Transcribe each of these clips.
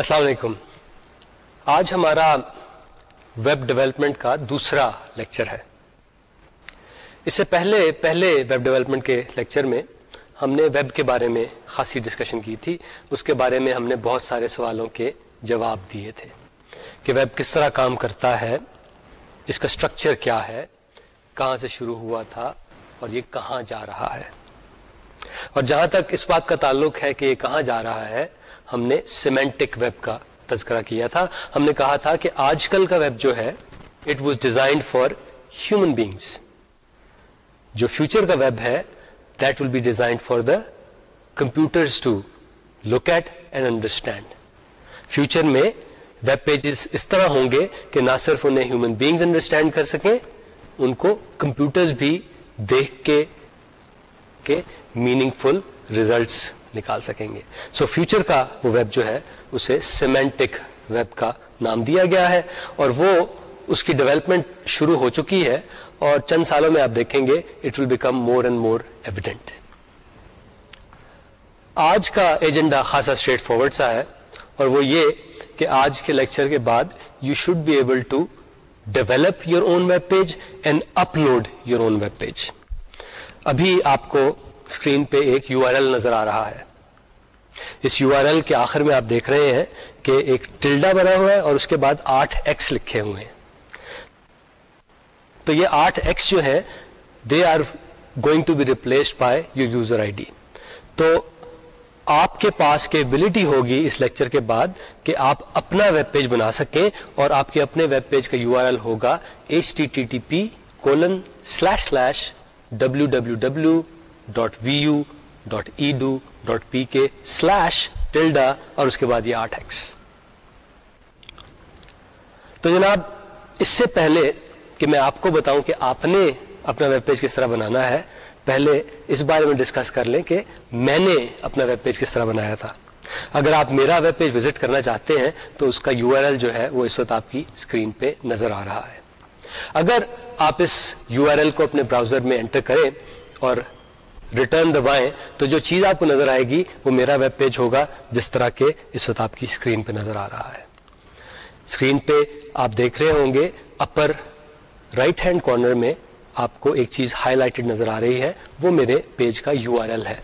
السلام علیکم۔ آج ہمارا ویب ڈیولپمنٹ کا دوسرا لیکچر ہے۔ اس سے پہلے پہلے ویب ڈیولپمنٹ کے لیکچر میں ہم نے ویب کے بارے میں خاصی ڈسکشن کی تھی۔ اس کے بارے میں ہم نے بہت سارے سوالوں کے جواب دیے تھے کہ ویب کس طرح کام کرتا ہے، اس کا اسٹرکچر کیا ہے، کہاں سے شروع ہوا تھا اور یہ کہاں جا رہا ہے۔ اور جہاں تک اس بات کا تعلق ہے کہ یہ کہاں جا رہا ہے ہم نے سیمینٹک ویب کا تذکرہ کیا تھا۔ ہم نے کہا تھا کہ آج کل کا ویب جو ہے it was designed for human beings جو فیوچر کا ویب ہے that will be designed for the computers to look at and understand future میں ویب پیجز اس طرح ہوں گے کہ نہ صرف انہیں ہیومن بینگز انڈرسٹینڈ کر سکیں، ان کو کمپیوٹرز بھی دیکھ کے میننگ فل ریزلٹس نکال سکیں گے۔ سو so, فیوچر کا وہ ویب جو ہے اسے سیمینٹک ویب کا نام دیا گیا ہے اور وہ اس کی ڈیولپمنٹ شروع ہو چکی ہے اور چند سالوں میں آپ دیکھیں گے it will become more and more evident آج کا ایجنڈا خاصا اسٹریٹ فارورڈ سا ہے اور وہ یہ کہ آج کے لیکچر کے بعد you should be able to develop your own web page and upload your own web page ابھی آپ کو اسکرین پہ ایک یو آر ایل نظر آ رہا ہے۔ اس یو آر ایل کے آخر میں آپ دیکھ رہے ہیں کہ ایک ٹلڈا بنا ہوا ہے اور اس کے بعد آٹھ ایکس لکھے ہوئے ہیں۔ تو یہ آٹھ ایکس جو ہے they are going to be replaced by your user I D تو آپ کے پاس کیبلٹی ہوگی اس لیکچر کے بعد کہ آپ اپنا ویب پیج بنا سکیں اور آپ کے اپنے ویب پیج کا یو آر ایل ہوگا۔ H T T T P colon slash slash W W W dot V U dot edu dot P K slash tilde اور اس کے بعد یہ آٹھ ایکس تو جناب، اس سے پہلے کہ میں آپ کو بتاؤں کہ آپ نے اپنا ویب پیج کس طرح بنانا ہے، پہلے اس بارے میں ڈسکس کر لیں کہ میں نے اپنا ویب پیج کس طرح بنایا تھا۔ اگر آپ میرا ویب پیج وزٹ کرنا چاہتے ہیں، تو اس کا یو آر ایل جو ہے، وہ اس وقت آپ کی اسکرین پہ نظر آ رہا ہے۔ اگر آپ اس یو آر ایل کو اپنے براؤزر میں انٹر کریں اور ریٹرن دبائیں تو جو چیز آپ کو نظر آئے گی، وہ میرا ویب پیج ہوگا، جس طرح کے اس وقت آپ کی اسکرین پہ نظر آ رہا ہے۔ اسکرین پہ آپ دیکھ رہے ہوں گے اپر رائٹ ہینڈ کارنر میں آپ کو ایک چیز ہائی لائٹڈ نظر آ رہی ہے، وہ میرے پیج کا یو آر ایل ہے۔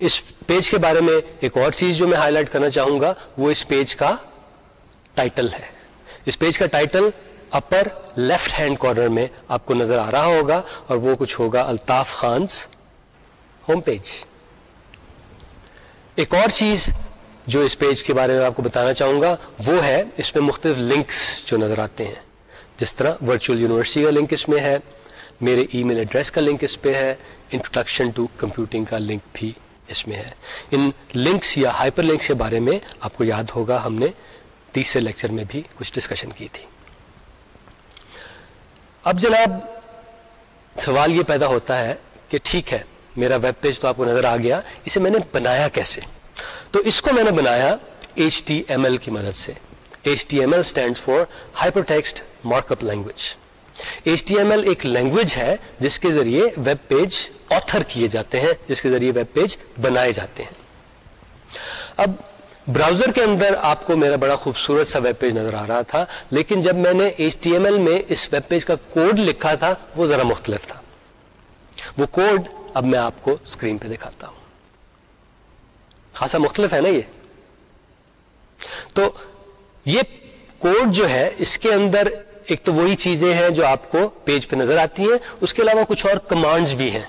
اس پیج کے بارے میں ایک اور چیز جو میں ہائی لائٹ کرنا چاہوں گا، وہ اس پیج کا ٹائٹل ہے۔ اس پیج کا title upper left hand corner میں آپ کو نظر آ رہا ہوگا اور وہ کچھ ہوگا الطاف خانس ہوم پیج ایک اور چیز جو اس پیج کے بارے میں آپ کو بتانا چاہوں گا، وہ ہے اس میں مختلف لنکس جو نظر آتے ہیں۔ جس طرح ورچوئل یونیورسٹی کا لنک اس میں ہے، میرے ای میل ایڈریس کا لنک اس پہ ہے انٹروڈکشن ٹو کمپیوٹنگ کا لنک بھی اس میں ہے۔ ان لنکس یا ہائپر لنکس کے بارے میں آپ کو یاد ہوگا، ہم نے تیسرے لیکچر میں بھی کچھ ڈسکشن کی تھی۔ اب جناب، سوال یہ پیدا ہوتا ہے کہ ٹھیک ہے، میرا ویب پیج تو آپ کو نظر آ گیا، اسے میں نے بنایا کیسے؟ تو اس کو میں نے بنایا ایچ ٹی ایم ایل کی مدد سے۔ H T M L stand for hypertext markup language H T M L ایک لینگویج ہے جس کے ذریعے ویب پیج آتھر کیے جاتے ہیں، جس کے ذریعے ویب پیج بنائے جاتے ہیں۔ اب براؤزر کے اندر آپ کو میرا بڑا خوبصورت سا ویب پیج نظر آ رہا تھا، لیکن جب میں نے ایچ ٹی ایم ایل میں اس ویب پیج کا کوڈ لکھا تھا، وہ ذرا مختلف تھا۔ وہ کوڈ اب میں آپ کو اسکرین پہ دکھاتا ہوں۔ خاصا مختلف ہے نا یہ؟ تو یہ کوڈ جو ہے، اس کے اندر ایک تو وہی چیزیں ہیں جو آپ کو پیج پہ نظر آتی ہیں، اس کے علاوہ کچھ اور کمانڈز بھی ہیں۔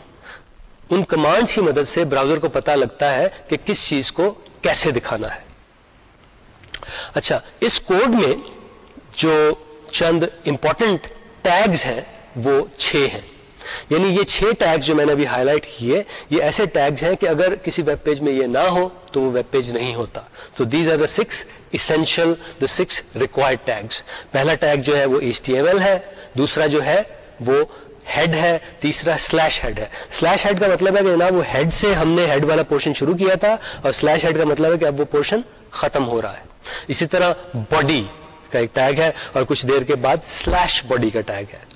ان کمانڈز کی مدد سے براؤزر کو پتا لگتا ہے کہ کس چیز کو کیسے دکھانا ہے۔ اچھا اس کوڈ میں جو چند امپورٹنٹ ٹیگز ہیں، وہ چھ ہیں۔ یعنی یہ چھ ٹیگز جو میں نے ابھی ہائی لائٹ کیے یہ ایسے ٹیگز ہیں کہ اگر کسی ویب پیج میں یہ نہ ہو تو وہ ویب پیج نہیں ہوتا۔ تو these are the six essential the six required tags پہلا ٹیگ جو ہے وہ ایچ ٹی ایم ایل ہے، دوسرا جو ہے وہ ہیڈ ہے، تیسرا سلیش ہیڈ ہے۔ سلیش ہیڈ کا مطلب ہے کہ جناب وہ ہیڈ سے ہم نے ہیڈ والا پورشن شروع کیا تھا اور سلیش ہیڈ کا مطلب ہے کہ اب وہ پورشن ختم ہو رہا ہے۔ اسی طرح باڈی کا ایک ٹیگ ہے اور کچھ دیر کے بعد سلیش باڈی کا ٹیگ ہے۔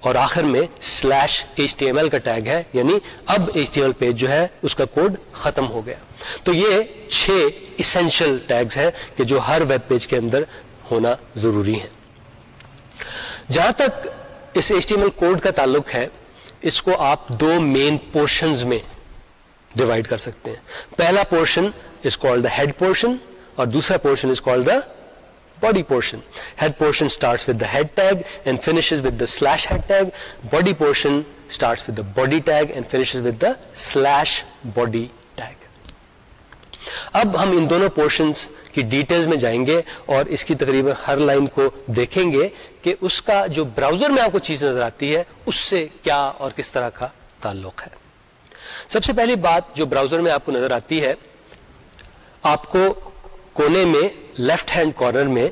اور آخر میں slash H T M L کا ٹیگ ہے یعنی اب H T M L page جو ہے اس کا کوڈ ختم ہو گیا۔ تو یہ چھ اسینشل ٹیگز ہیں کہ جو ہر ویب پیج کے اندر ہونا ضروری ہے جہاں تک اس H T M L code کا تعلق ہے، اس کو آپ دو مین پورشنز میں ڈیوائڈ کر سکتے ہیں۔ پہلا portion is call the head portion اور دوسرا portion is call the body portion. Head portion start with the head tag and finish with the slash head tag. Body portion start with the body tag and finish with the slash body tag. اب ہم ان دونوں portions کی details میں جائیں گے اور اس کی تقریباً ہر لائن کو دیکھیں گے کہ اس کا جو براؤزر میں آپ کو چیز نظر آتی ہے، اس سے کیا اور کس طرح کا تعلق ہے۔ سب سے پہلی بات جو براؤزر میں آپ کو نظر آتی ہے، آپ کو کونے میں لیفٹ ہینڈ کارنر میں،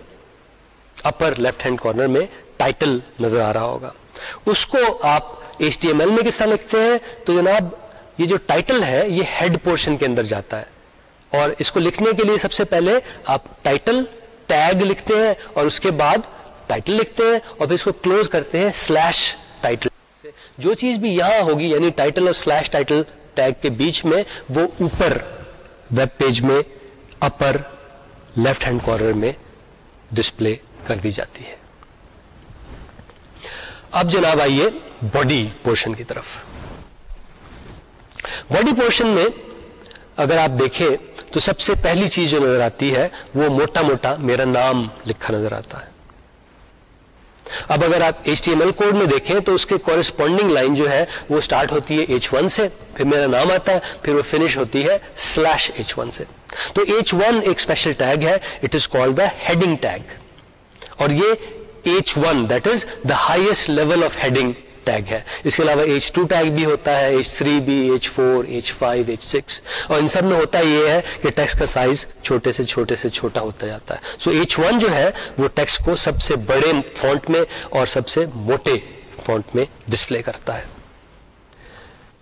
اپر لیفٹ ہینڈ کارنر میں ٹائٹل نظر آ رہا ہوگا۔ اس کو آپ ایچ ٹی ایم ایل میں کس طرح لکھتے ہیں؟ تو جناب، یہ جو ٹائٹل ہے، یہ ہیڈ پورشن کے اندر جاتا ہے۔ اور اس کو لکھنے کے لیے سب سے پہلے آپ ٹائٹل ٹیگ لکھتے ہیں اور اس کے بعد ٹائٹل لکھتے ہیں اور پھر اس کو کلوز کرتے ہیں سلیش ٹائٹل۔ جو چیز بھی یہاں ہوگی یعنی ٹائٹل اور سلیش ٹائٹل ٹیگ کے بیچ میں، وہ اوپر ویب پیج میں، اپر لیفٹ ہینڈ کارنر میں ڈسپلے کر دی جاتی ہے۔ اب جناب آئیے باڈی پورشن کی طرف۔ باڈی پورشن میں اگر آپ دیکھیں تو سب سے پہلی چیز جو نظر آتی ہے وہ موٹا موٹا میرا نام لکھا نظر آتا ہے۔ اب اگر آپ H T M L code میں دیکھیں تو اس کے کورسپونڈنگ لائن جو ہے وہ اسٹارٹ ہوتی ہے ایچ ون سے، پھر میرا نام آتا ہے، پھر وہ فنش ہوتی ہے سلیش ایچ ون سے۔ تو ایچ ون ایک اسپیشل ٹیگ ہے. It is call the heading tag اور یہ H one that is the highest level of heading tag ہے. اس کے علاوہ ایچ ٹو ٹیگ بھی ہوتا ہے. ایچ تھری بھی H four H five H six اور ان سب میں ہوتا یہ ہے کہ ٹیکس کا سائز چھوٹے سے چھوٹے سے چھوٹا ہوتا جاتا ہے. سو ایچ ون جو ہے، وہ ٹیکس کو سب سے بڑے فونٹ میں اور سب سے موٹے فونٹ میں ڈسپلے کرتا ہے.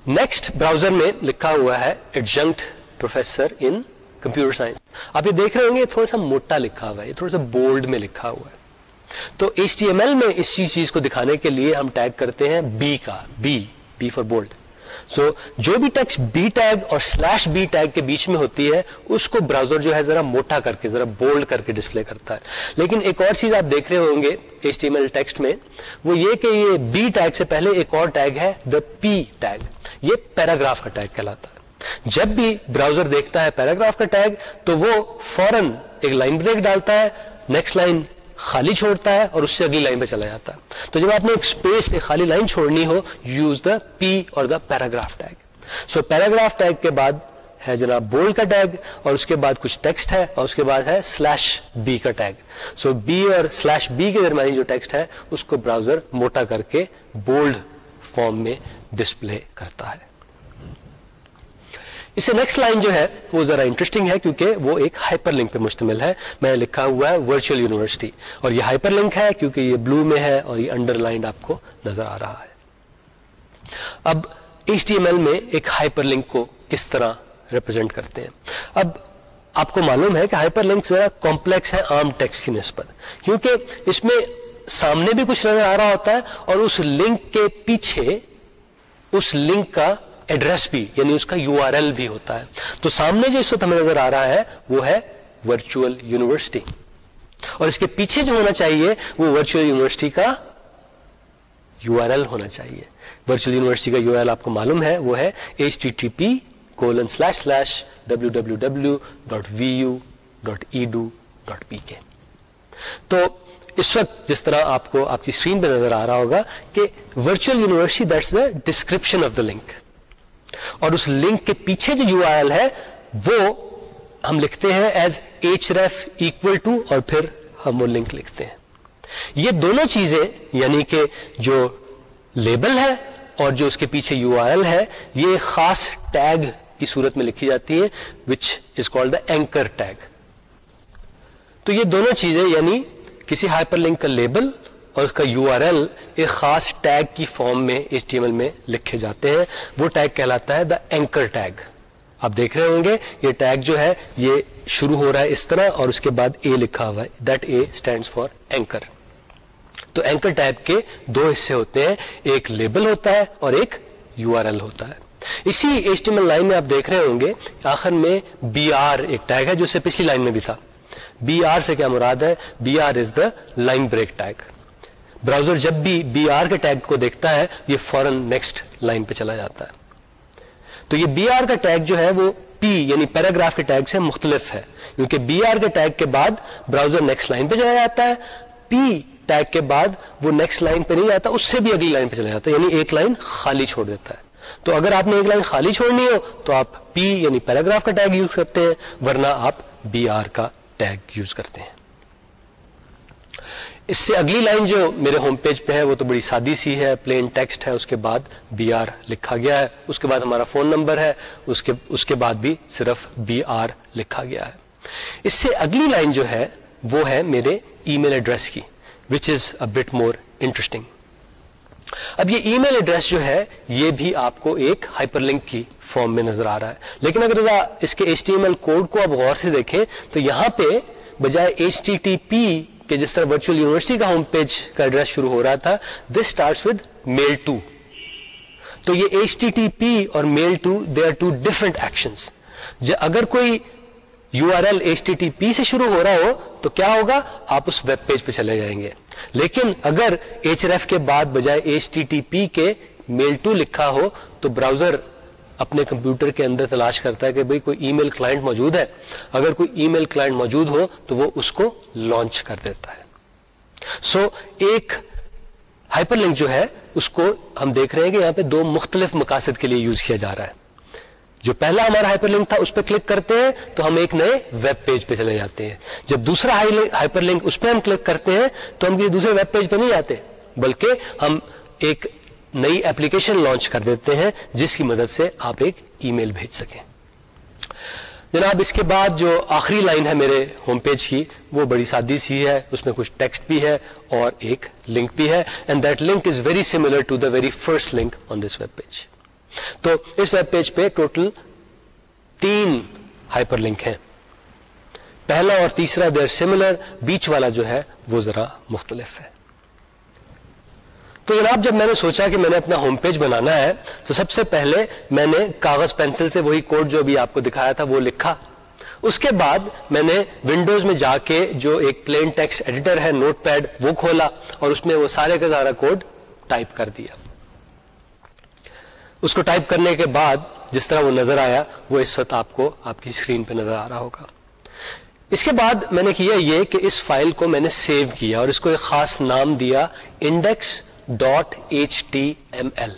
نیکسٹ براؤزر میں لکھا ہوا ہے adjunct professor in computer science. آپ یہ دیکھ رہے ہوں گے تھوڑا سا موٹا لکھا ہوا ہے تھوڑا سا بولڈ میں لکھا ہوا ہے۔ تو ایچ ٹی ایم ایل میں اس چیز کو دکھانے کے لیے ہم ٹیگ کرتے ہیں بی کا B B for bold so جو بھی ٹیکس بی ٹیگ اور سلیش بی ٹیگ کے بیچ میں ہوتی ہے، اس کو براؤزر جو ہے ذرا موٹا کر کے، ذرا بولڈ کر کے ڈسپلے کرتا ہے۔ لیکن ایک اور چیز آپ دیکھ رہے ہوں گے H T M L text میں، وہ یہ کہ یہ بی ٹیگ سے پہلے ایک اور ٹیگ ہے دا پی ٹیگ۔ یہ پیراگراف کا ٹیگ کہلاتا ہے۔ جب بھی براؤزر دیکھتا ہے پیراگراف کا ٹیگ، تو وہ فوراً ایک لائن بریک ڈالتا ہے نیکسٹ لائن خالی چھوڑتا ہے اور اس سے اگلی لائن پہ چلا جاتا ہے۔ تو جب آپ نے ایک اسپیس ایک خالی line چھوڑنی who use the P اور the paragraph tag so paragraph tag کے بعد ہے جناب بولڈ کا ٹیگ اور اس کے بعد کچھ ٹیکسٹ ہے اور اس کے بعد ہے سلیش بی کا ٹیگ۔ سو بی اور سلیش بی کے درمیانی جو ٹیکسٹ ہے، اس کو براؤزر موٹا کر کے بولڈ فارم میں ڈسپلے کرتا ہے۔ اس سے نیکسٹ لائن جو ہے، وہ ذرا انٹرسٹنگ ہے کیونکہ وہ ایک ہائپر لنک پہ مشتمل ہے۔ میں لکھا ہوا ہے ورچوئل یونیورسٹی اور یہ ہائپر لنک ہے کیونکہ یہ بلو میں ہے اور یہ انڈر لائن آپ کو نظر آ رہا ہے۔ اب ایچ ٹی ایم ایل میں ایک ہائپر لنک کو کس طرح ریپرزینٹ کرتے ہیں؟ اب آپ کو معلوم ہے کہ ہائپر لنک ذرا کمپلیکس ہے عام ٹیکسٹ کی نسبت، کیونکہ اس میں سامنے بھی کچھ نظر آ رہا ہوتا ہے اور اس لنک کے پیچھے اس لنک کا ایڈریس بھی یعنی اس کا یو آر ایل بھی ہوتا ہے۔ تو سامنے جو اس وقت ہمیں نظر آ رہا ہے، وہ ہے ورچوئل یونیورسٹی۔ اور اس کے پیچھے جو ہونا چاہیے، وہ ورچوئل یونیورسٹی کا یو آر ایل ہونا چاہیے۔ ورچوئل یونیورسٹی کا یو آر ایل آپ کو معلوم ہے، وہ ہے H T T P colon slash slash W W W dot V U dot edu dot P K. تو اس وقت جس طرح آپ کو آپ کی اسکرین پہ نظر آ رہا ہوگا کہ virtual university that's the description of the link. اور اس لنک کے پیچھے جو یو آر ایل ہے، وہ ہم لکھتے ہیں as H ref equal to اور پھر ہم وہ لنک لکھتے ہیں۔ یہ دونوں چیزیں یعنی کہ جو لیبل ہے اور جو اس کے پیچھے یو آر ایل ہے، یہ خاص ٹیگ کی صورت میں لکھی جاتی ہے وچ از کال دا اینکر ٹیگ تو یہ دونوں چیزیں یعنی کسی ہائپر لنک کا لیبل اور اس کا یو آر ایل ایک خاص ٹیگ کی فارم میں ایچ ٹی ایم ایل میں لکھے جاتے ہیں۔ وہ ٹیگ کہلاتا ہے دا اینکر ٹیگ آپ دیکھ رہے ہوں گے، یہ ٹیگ جو ہے، یہ شروع ہو رہا ہے اس طرح اور اس کے بعد اے لکھا ہوا ہے۔ That A stand for anchor تو اینکر ٹیگ کے دو حصے ہوتے ہیں۔ ایک لیبل ہوتا ہے اور ایک یو آر ایل ہوتا ہے۔ اسی H T M L line میں آپ دیکھ رہے ہوں گے، آخر میں بی آر ایک ٹیگ ہے جو سے پچھلی لائن میں بھی تھا۔ بی آر سے کیا مراد ہے؟ B R is the line break tag browser جب بھی بی آر کے ٹیگ کو دیکھتا ہے، یہ فورن نیکسٹ لائن پہ چلا جاتا ہے۔ تو یہ بی آر کا ٹیگ جو ہے، وہ پی یعنی پیراگراف کے ٹیگ سے مختلف ہے۔ کیونکہ بی آر کے ٹیگ کے بعد براؤزر نیکسٹ لائن پہ چلا جاتا ہے پی ٹیگ کے بعد وہ نیکسٹ لائن پہ نہیں جاتا اس سے بھی اگلی لائن پہ چلا جاتا ہے یعنی ایک لائن خالی چھوڑ دیتا ہے۔ تو اگر آپ نے ایک لائن خالی چھوڑنی ہو، تو آپ پی یعنی پیراگراف کا ٹیگ یوز کرتے ہیں، ورنہ آپ بی آر کا ٹیگ یوز کرتے ہیں۔ اس سے اگلی لائن جو میرے ہوم پیج پہ ہے، وہ تو بڑی سادی سی ہے پلین ٹیکسٹ ہے، اس کے بعد بی آر لکھا گیا ہے۔ اس کے بعد ہمارا فون نمبر ہے، اس کے اس کے بعد بھی صرف بی آر لکھا گیا ہے۔ اس سے اگلی لائن جو ہے، وہ ہے میرے ای میل ایڈریس کی وچ از اے بٹ مور انٹرسٹنگ اب یہ ای میل ایڈریس جو ہے، یہ بھی آپ کو ایک ہائپر لنک کی فارم میں نظر آ رہا ہے۔ لیکن اگر اس کے H T M L code کو آپ غور سے دیکھیں، تو یہاں پہ بجائے ایچ ٹی ٹی پی کے جس طرح ورچوئل یونیورسٹی کا ہوم پیج کا ایڈریس شروع ہو رہا تھا this start with mail to تو یہ ایچ ٹی ٹی پی اور mail to they are two different action اگر کوئی U R L H T T P سے شروع ہو رہا ہو، تو کیا ہوگا؟ آپ اس ویب پیج پہ چلے جائیں گے۔ لیکن اگر ایچ ایف کے بعد بجائے ایچ ٹی ٹی پی کے میل ٹو لکھا ہو، تو براؤزر اپنے کمپیوٹر کے اندر تلاش کرتا ہے کہ بھئی کوئی ای میل کلائنٹ موجود ہے اگر کوئی ای میل کلائنٹ موجود ہو تو وہ اس کو لانچ کر دیتا ہے۔ سو so, ایک ہائپر لنک جو ہے اس کو ہم دیکھ رہے ہیں کہ یہاں پہ دو مختلف مقاصد کے لیے یوز کیا جا رہا ہے۔ جو پہلا ہمارا ہائپر لنک تھا اس پہ کلک کرتے ہیں تو ہم ایک نئے ویب پیج پہ چلے جاتے ہیں۔ جب دوسرا ہائپر لنک اس پہ ہم کلک کرتے ہیں تو ہم کسی دوسرے ویب پیج پہ نہیں جاتے بلکہ ہم ایک نئی ایپلیکیشن لانچ کر دیتے ہیں، جس کی مدد سے آپ ایک ای میل بھیج سکیں۔ جناب، اس کے بعد جو آخری لائن ہے میرے ہوم پیج کی، وہ بڑی سادی سی ہے، اس میں کچھ ٹیکسٹ بھی ہے اور ایک لنک بھی ہے۔ And that link is very similar to the very first link on this web page تو اس ویب پیج پہ ٹوٹل تین ہائپر لنک ہیں۔ پہلا اور تیسرا دیر سملر بیچ والا جو ہے، وہ ذرا مختلف ہے۔ تو جناب، جب میں نے سوچا کہ میں نے اپنا ہوم پیج بنانا ہے، تو سب سے پہلے میں نے کاغذ پینسل سے وہی کوڈ جو ابھی آپ کو دکھایا تھا، وہ لکھا۔ اس کے بعد میں نے ونڈوز میں جا کے جو ایک پلین ٹیکس ایڈیٹر ہے نوٹ پیڈ وہ کھولا اور اس میں وہ سارے کا سارا کوڈ ٹائپ کر دیا۔ اس کو ٹائپ کرنے کے بعد جس طرح وہ نظر آیا، وہ اس وقت آپ کو آپ کی اسکرین پہ نظر آ رہا ہوگا۔ اس کے بعد میں نے کیا یہ کہ اس فائل کو میں نے سیو کیا اور اس کو ایک خاص نام دیا index dot H T M L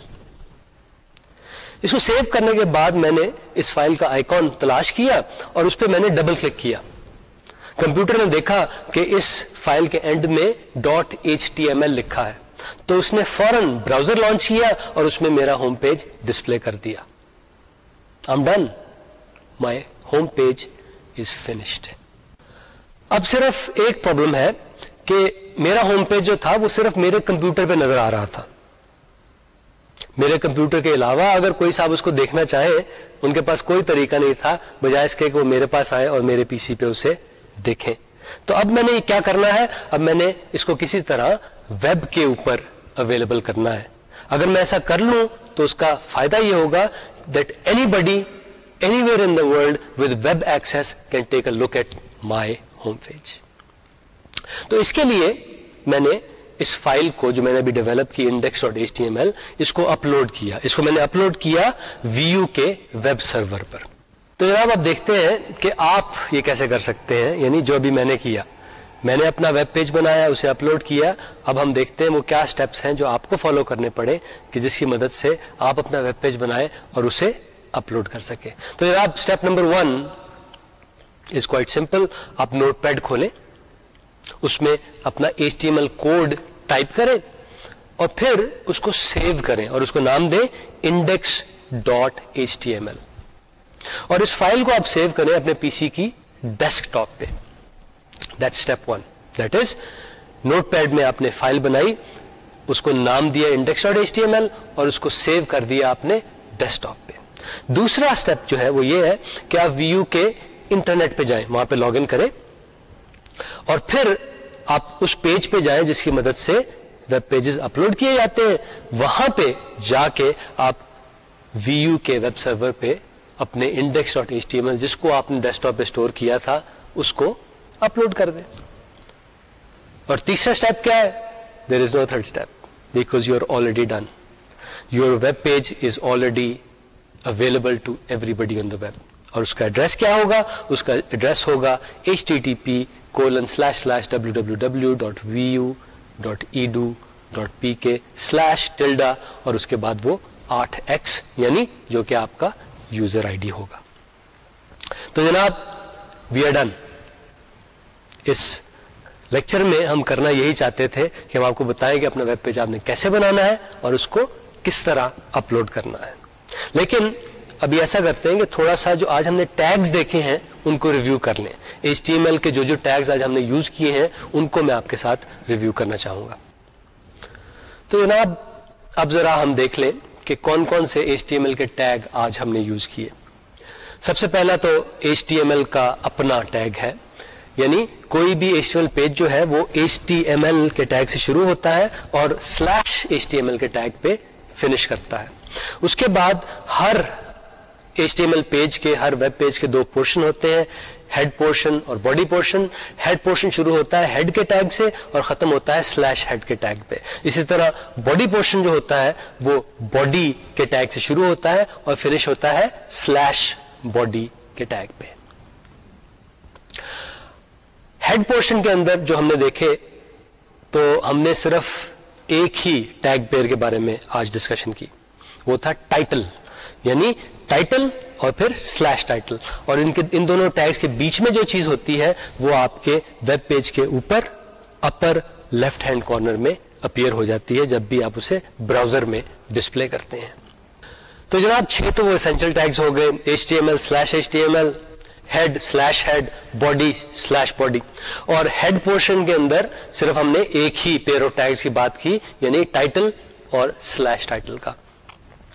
اس کو سیو کرنے کے بعد میں نے اس فائل کا آئیکن تلاش کیا اور اس پہ میں نے ڈبل کلک کیا۔ کمپیوٹر نے دیکھا کہ اس فائل کے اینڈ میں dot H T M L لکھا ہے۔ تو اس نے فوراً براؤزر لانچ کیا اور اس میں میرا ہوم پیج ڈسپلے کر دیا۔ I'm done my home page is finished اب صرف ایک پرابلم ہے۔ کہ میرا ہوم پیج جو تھا وہ صرف میرے کمپیوٹر پہ نظر آ رہا تھا۔ میرے کمپیوٹر کے علاوہ اگر کوئی صاحب اس کو دیکھنا چاہے، ان کے پاس کوئی طریقہ نہیں تھا بجائے اس کے کہ وہ میرے پاس آئے اور میرے پی سی پہ اسے دیکھیں۔ تو اب میں نے کیا کرنا ہے؟ اب میں نے اس کو کسی طرح ویب کے اوپر اویلیبل کرنا ہے۔ اگر میں ایسا کر لوں تو اس کا فائدہ یہ ہوگا that anybody anywhere in the world with web access can take a look at my home page تو اس کے لیے میں نے اس فائل کو جو میں نے ابھی ڈیولپ کی index dot H T M L اس کو اپلوڈ کیا۔ اس کو میں نے اپلوڈ کیا وی یو کے ویب سرور پر۔ تو جناب آپ دیکھتے ہیں کہ آپ یہ کیسے کر سکتے ہیں یعنی جو بھی میں نے کیا۔ میں نے اپنا ویب پیج بنایا، اسے اپلوڈ کیا۔ اب ہم دیکھتے ہیں وہ کیا سٹیپس ہیں جو آپ کو فالو کرنے پڑے، کہ جس کی مدد سے آپ اپنا ویب پیج بنائیں اور اسے اپلوڈ کر سکیں۔ تو جناب step number one is quite simple آپ نوٹ پیڈ کھولیں۔ اس میں اپنا H T M L code type کریں اور پھر اس کو سیو کریں اور اس کو نام دیں index dot H T M L اور اس فائل کو آپ سیو کریں اپنے پی سی کی ڈیسک ٹاپ پہ. That step one that is notepad میں آپ نے فائل بنائی، اس کو نام دیا index dot H T M L اور اس کو سیو کر دیا آپ نے ڈیسک ٹاپ پہ. دوسرا اسٹیپ جو ہے وہ یہ ہے کہ آپ ویو کے انٹرنیٹ پہ جائیں، وہاں پہ لاگ ان کریں. اور پھر آپ اس پیج پہ جائیں جس کی مدد سے ویب پیجز اپلوڈ کیے جاتے ہیں۔ وہاں پہ جا کے آپ وی یو کے ویب سرور پہ اپنے index dot H T M L جس کو آپ نے ڈیسک ٹاپ پہ اسٹور کیا تھا، اس کو اپلوڈ کر دیں۔ اور تیسرا اسٹیپ کیا ہے؟ There is no third step because you are already done your web page is already available to everybody on the web اور اس کا ایڈریس کیا ہوگا؟ اس کا ایڈریس ہوگا H T T P colon slash slash W W W dot V U dot edu dot P K slash tilde اور اس کے بعد وہ آٹھ ایکس یعنی جو کہ آپ کا یوزر آئی ڈی ہوگا۔ تو جناب وی آر ڈن اس لیکچر میں ہم کرنا یہی چاہتے تھے کہ ہم آپ کو بتائیں کہ اپنا ویب پیج آپ نے کیسے بنانا ہے اور اس کو کس طرح اپلوڈ کرنا ہے۔ لیکن ابھی ایسا کرتے ہیں کہ تھوڑا سا جو آج ہم نے ٹیگز دیکھے ہیں، ان کو ریویو کر لیں۔ ایچ ٹی ایم ایل کے جو جو ٹیگز آج ہم نے یوز کیے ہیں، ان کو میں آپ کے ساتھ ریویو کرنا چاہوں گا۔ تو جناب، اب ذرا ہم دیکھ لیں کہ کون کون سے ایچ ٹی ایم ایل کے ٹیگ آج ہم نے یوز کیے۔ سب سے پہلا تو ایچ ٹی ایم ایل کا اپنا ٹیگ ہے۔ یعنی کوئی بھی H T M L page جو ہے، وہ ایچ ٹی ایم ایل کے ٹیگ سے شروع ہوتا ہے اور slash H T M L کے ٹیگ پہ فنش کرتا ہے۔ اس کے بعد ہر H T M L page کے ہر ویب پیج کے دو پورشن ہوتے ہیں ہیڈ پورشن اور باڈی پورشن ہیڈ پورشن شروع ہوتا ہے ہیڈ کے ٹیگ سے اور ختم ہوتا ہے سلیش ہیڈ کے ٹیگ پہ۔ اسی طرح باڈی پورشن جو ہوتا ہے، وہ باڈی کے ٹیگ سے شروع ہوتا ہے اور فنش ہوتا ہے سلیش باڈی کے ٹیگ پہ۔ ہیڈ پورشن کے اندر جو ہم نے دیکھے، تو ہم نے صرف ایک ہی ٹیگ پیئر کے بارے میں آج ڈسکشن کی۔ وہ تھا ٹائٹل یعنی ٹائٹل اور پھر سلیش ٹائٹل اور ان کے ان دونوں ٹیگز کے بیچ میں جو چیز ہوتی ہے، وہ آپ کے ویب پیج کے اوپر اپر لیفٹ ہینڈ کارنر میں اپیئر ہو جاتی ہے، جب بھی آپ اسے براؤزر میں ڈسپلے کرتے ہیں۔ تو جناب، چھ تو وہ اسینشل ٹیگز ہو گئے H T M L slash H T M L head slash head body slash body اور ہیڈ پورشن کے اندر صرف ہم نے ایک ہی پیئر آف ٹیگز کی بات کی یعنی ٹائٹل اور سلیش ٹائٹل کا۔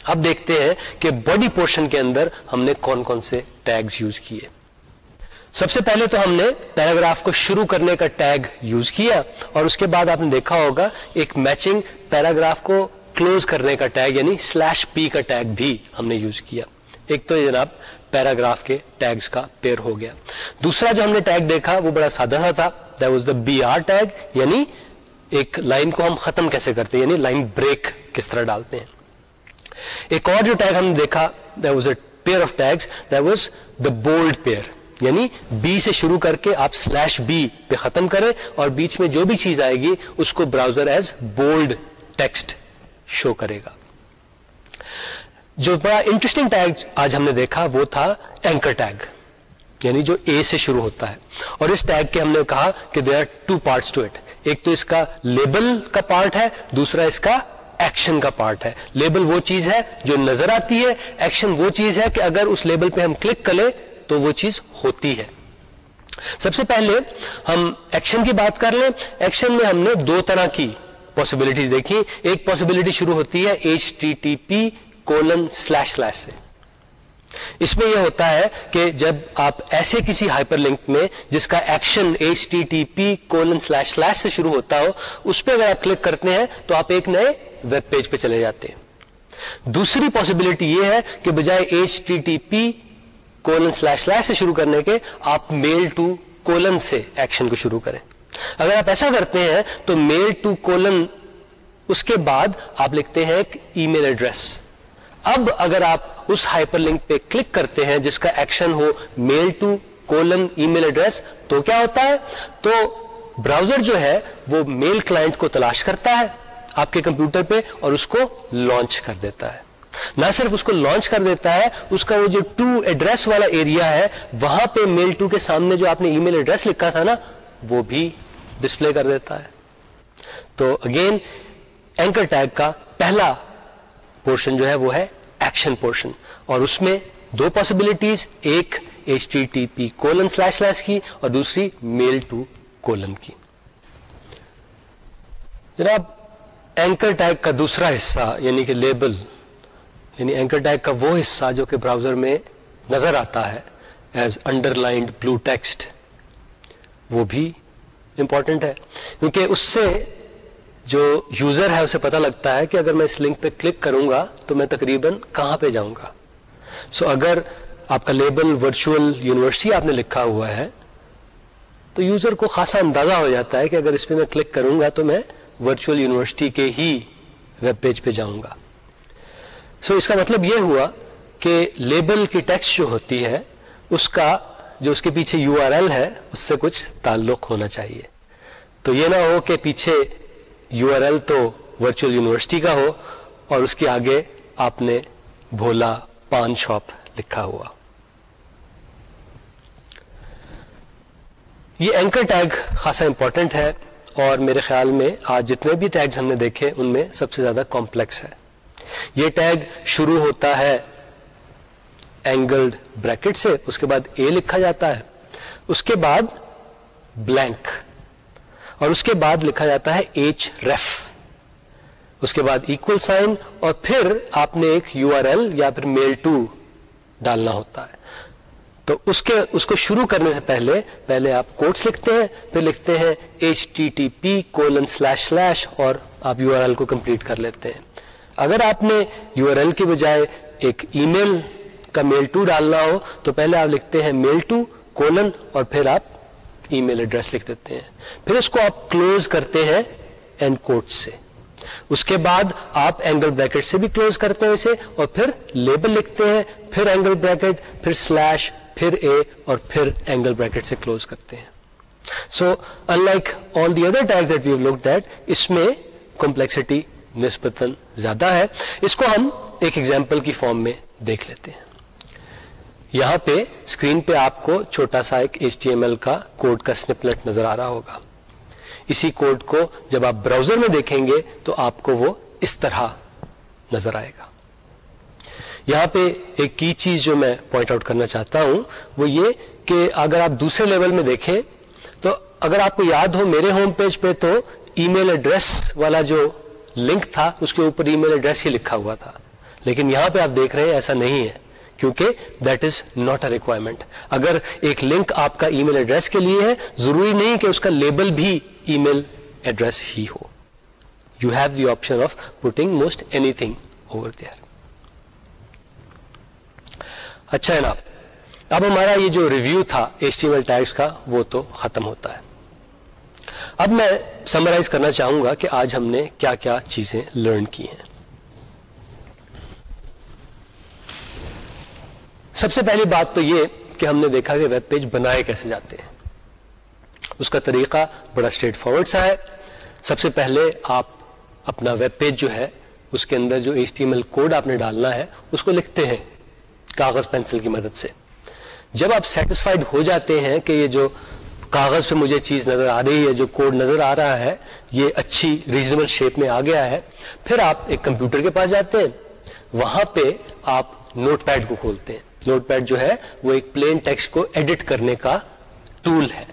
اب دیکھتے ہیں کہ باڈی پورشن کے اندر ہم نے کون کون سے ٹیگز یوز کیے۔ سب سے پہلے تو ہم نے پیراگراف کو شروع کرنے کا ٹیگ یوز کیا اور اس کے بعد آپ نے دیکھا ہوگا ایک میچنگ پیراگراف کو کلوز کرنے کا ٹیگ یعنی سلیش پی کا ٹیگ بھی ہم نے یوز کیا۔ ایک تو جناب پیراگراف کے ٹیگز کا پیر ہو گیا۔ دوسرا جو ہم نے ٹیگ دیکھا وہ بڑا سادہ سا تھا۔ Was the B R tag یعنی ایک لائن کو ہم ختم کیسے کرتے ہیں؟ یعنی لائن بریک کس طرح ڈالتے ہیں؟ ایک اور جو ٹیگ ہم نے دیکھا was a pair of tags was the bold pair یعنی بی سے شروع کر کے آپ سلیش بی پہ ختم کریں اور بیچ میں جو بھی چیز آئے گی، اس کو browser as bold text show کرے گا۔ جو بڑا انٹرسٹنگ ٹیگ آج ہم نے دیکھا، وہ تھا اینکر ٹیگ یعنی جو اے سے شروع ہوتا ہے۔ اور اس ٹیگ کے ہم نے کہا کہ they are two parts to it ایک تو اس کا لیبل کا پارٹ ہے، دوسرا اس کا ایکشن کا پارٹ ہے۔ لیبل وہ چیز ہے جو نظر آتی ہے۔ ایکشن وہ چیز ہے کہ اگر اس لیبل پہ ہم کلک کریں تو وہ چیز ہوتی ہے۔ سب سے پہلے ہم ایکشن کی بات کر لیں۔ ایکشن میں ہم نے دو طرح کی پاسبلٹیز دیکھی۔ ایک پاسبلٹی شروع ہوتی ہے H T T P colon slash slash سے۔ اس میں یہ ہوتا ہے کہ جب آپ ایسے کسی ہائپر لنک میں جس کا action H T T P colon slash slash سے شروع ہوتا ہو، اس پہ اگر آپ کلک کرتے ہیں تو آپ ایک نئے ویب پیج پہ چلے جاتے ہیں۔ دوسری پاسبلٹی یہ ہے کہ بجائے H T T P colon slash slash سے شروع کرنے کے آپ میل ٹو کولن سے ایکشن کو شروع کریں۔ اگر آپ ایسا کرتے ہیں تو میل ٹو کولن اس کے بعد آپ لکھتے ہیں ایک ای میل ایڈریس اب اگر آپ اس ہائپر لنک پہ کلک کرتے ہیں جس کا action who mail to colon email address تو کیا ہوتا ہے؟ تو براؤزر جو ہے وہ میل کلائنٹ کو تلاش کرتا ہے۔ آپ کے کمپیوٹر پہ اور اس کو لانچ کر دیتا ہے۔ نہ صرف اس کو لانچ کر دیتا ہے، اس کا وہ جو ٹو ایڈریس والا ایریا ہے، وہاں پہ میل ٹو کے سامنے جو آپ نے ای میل ایڈریس لکھا تھا نا، وہ بھی ڈسپلے کر دیتا ہے۔ تو اگین اینکر ٹیگ کا پہلا پورشن جو ہے، وہ ہے ایکشن پورشن اور اس میں دو پاسبلٹیز ایک H T T P colon slash slash کی اور دوسری میل ٹو کولن کی۔ جناب اینکر ٹیگ کا دوسرا حصہ یعنی کہ لیبل یعنی اینکر ٹیگ کا وہ حصہ جو کہ براؤزر میں نظر آتا ہے as underlined blue text وہ بھی امپورٹنٹ ہے۔ کیونکہ اس سے جو یوزر ہے، اسے پتا لگتا ہے کہ اگر میں اس لنک پہ کلک کروں گا تو میں تقریباً کہاں پہ جاؤں گا۔ سو so اگر آپ کا لیبل ورچوئل یونیورسٹی آپ نے لکھا ہوا ہے، تو یوزر کو خاصا اندازہ ہو جاتا ہے کہ اگر اس پہ میں کلک کروں گا تو میں ورچوئل یونیورسٹی کے ہی ویب پیج پہ جاؤں گا۔ سو so اس کا مطلب یہ ہوا کہ لیبل کی ٹیکسٹ جو ہوتی ہے، اس کا جو اس کے پیچھے یو آر ایل ہے، اس سے کچھ تعلق ہونا چاہیے۔ تو یہ نہ ہو کہ پیچھے یو آر ایل تو ورچوئل یونیورسٹی کا ہو اور اس کے آگے آپ نے بھولا پان شاپ لکھا ہوا۔ یہ اینکر ٹیگ خاصا امپورٹنٹ ہے۔ اور میرے خیال میں آج جتنے بھی ٹیگز ہم نے دیکھے، ان میں سب سے زیادہ کمپلیکس ہے۔ یہ ٹیگ شروع ہوتا ہے اینگلڈ بریکٹ سے، اس کے بعد اے لکھا جاتا ہے۔ اس کے بعد بلینک اور اس کے بعد لکھا جاتا ہے ایچ ریف اس کے بعد اکول سائن اور پھر آپ نے ایک یو آر ایل یا پھر میل ٹو ڈالنا ہوتا ہے۔ تو اس کے اس کو شروع کرنے سے پہلے پہلے آپ کوٹس لکھتے ہیں، پھر لکھتے ہیں H T T P colon slash slash اور آپ یو آر ایل کو کمپلیٹ کر لیتے ہیں۔ اگر آپ نے یو آر ایل کی بجائے ایک ای میل کا میل ٹو ڈالنا ہو، تو پہلے آپ لکھتے ہیں میل ٹو کولن اور پھر آپ ای میل ایڈریس لکھ دیتے ہیں۔ پھر اس کو آپ کلوز کرتے ہیں اینڈ کوٹ سے۔ اس کے بعد آپ اینگل بریکٹ سے بھی کلوز کرتے ہیں اسے اور پھر لیبل لکھتے ہیں، پھر اینگل بریکٹ پھر سلیش پھر اے اور پھر اینگل بریکٹ سے کلوز کرتے ہیں. So in like all the other tags that we look that اس میں کمپلیکسٹی نسبتاً زیادہ ہے اس کو ہم ایک ایگزامپل کی فارم میں دیکھ لیتے ہیں یہاں پہ اسکرین پہ آپ کو چھوٹا سا ایک ایچ ٹی ایم ایل کا کوڈ کا سنپلٹ نظر آ رہا ہوگا اسی کوڈ کو جب آپ براؤزر میں دیکھیں گے تو آپ کو وہ اس طرح نظر آئے گا یہاں پہ ایک کی چیز جو میں پوائنٹ آؤٹ کرنا چاہتا ہوں، وہ یہ کہ اگر آپ دوسرے لیول میں دیکھیں، تو اگر آپ کو یاد ہو میرے ہوم پیج پہ تو ای میل ایڈریس والا جو لنک تھا، اس کے اوپر ای میل ایڈریس ہی لکھا ہوا تھا۔ لیکن یہاں پہ آپ دیکھ رہے ہیں، ایسا نہیں ہے، کیونکہ that is not a requirement اگر ایک لنک آپ کا ای میل ایڈریس کے لیے ہے، ضروری نہیں کہ اس کا لیبل بھی ای میل ایڈریس ہی ہو۔ You have the option of putting most anything over there اچھا ہے نا۔ اب ہمارا یہ جو ریویو تھا ایچ ٹی ایل ٹیکس کا، وہ تو ختم ہوتا ہے۔ اب میں سمرائز کرنا چاہوں گا کہ آج ہم نے کیا کیا چیزیں لرن کی ہیں۔ سب سے پہلی بات تو یہ کہ ہم نے دیکھا کہ ویب پیج بنائے کیسے جاتے ہیں۔ اس کا طریقہ بڑا اسٹریٹ فارورڈ سا ہے۔ سب سے پہلے آپ اپنا ویب پیج جو ہے، اس کے اندر جو H T M L code آپ نے ڈالنا ہے، اس کو لکھتے ہیں۔ کاغذ پینسل کی مدد سے۔ جب آپ سیٹسفائڈ ہو جاتے ہیں کہ یہ جو کاغذ پہ مجھے چیز نظر آ رہی ہے، جو کوڈ نظر آ رہا ہے، یہ اچھی ریزنبل شیپ میں آ گیا ہے، پھر آپ ایک کمپیوٹر کے پاس جاتے ہیں۔ وہاں پہ آپ نوٹ پیڈ کو کھولتے ہیں۔ نوٹ پیڈ جو ہے، وہ ایک پلین ٹیکسٹ کو ایڈٹ کرنے کا ٹول ہے۔